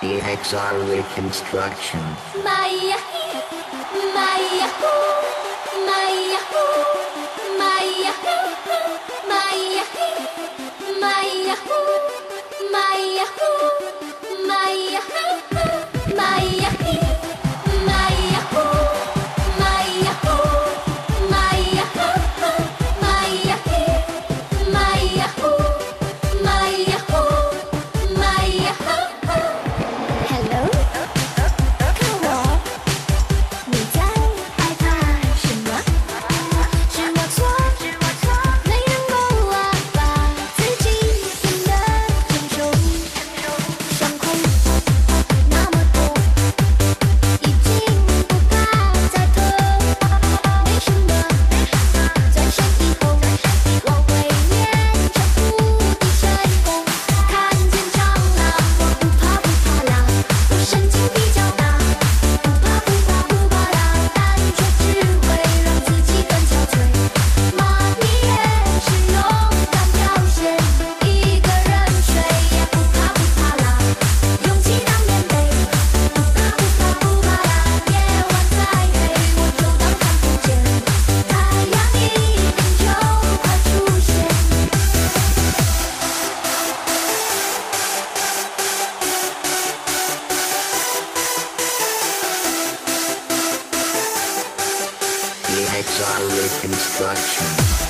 The XR reconstruction. My, my, direct instruction.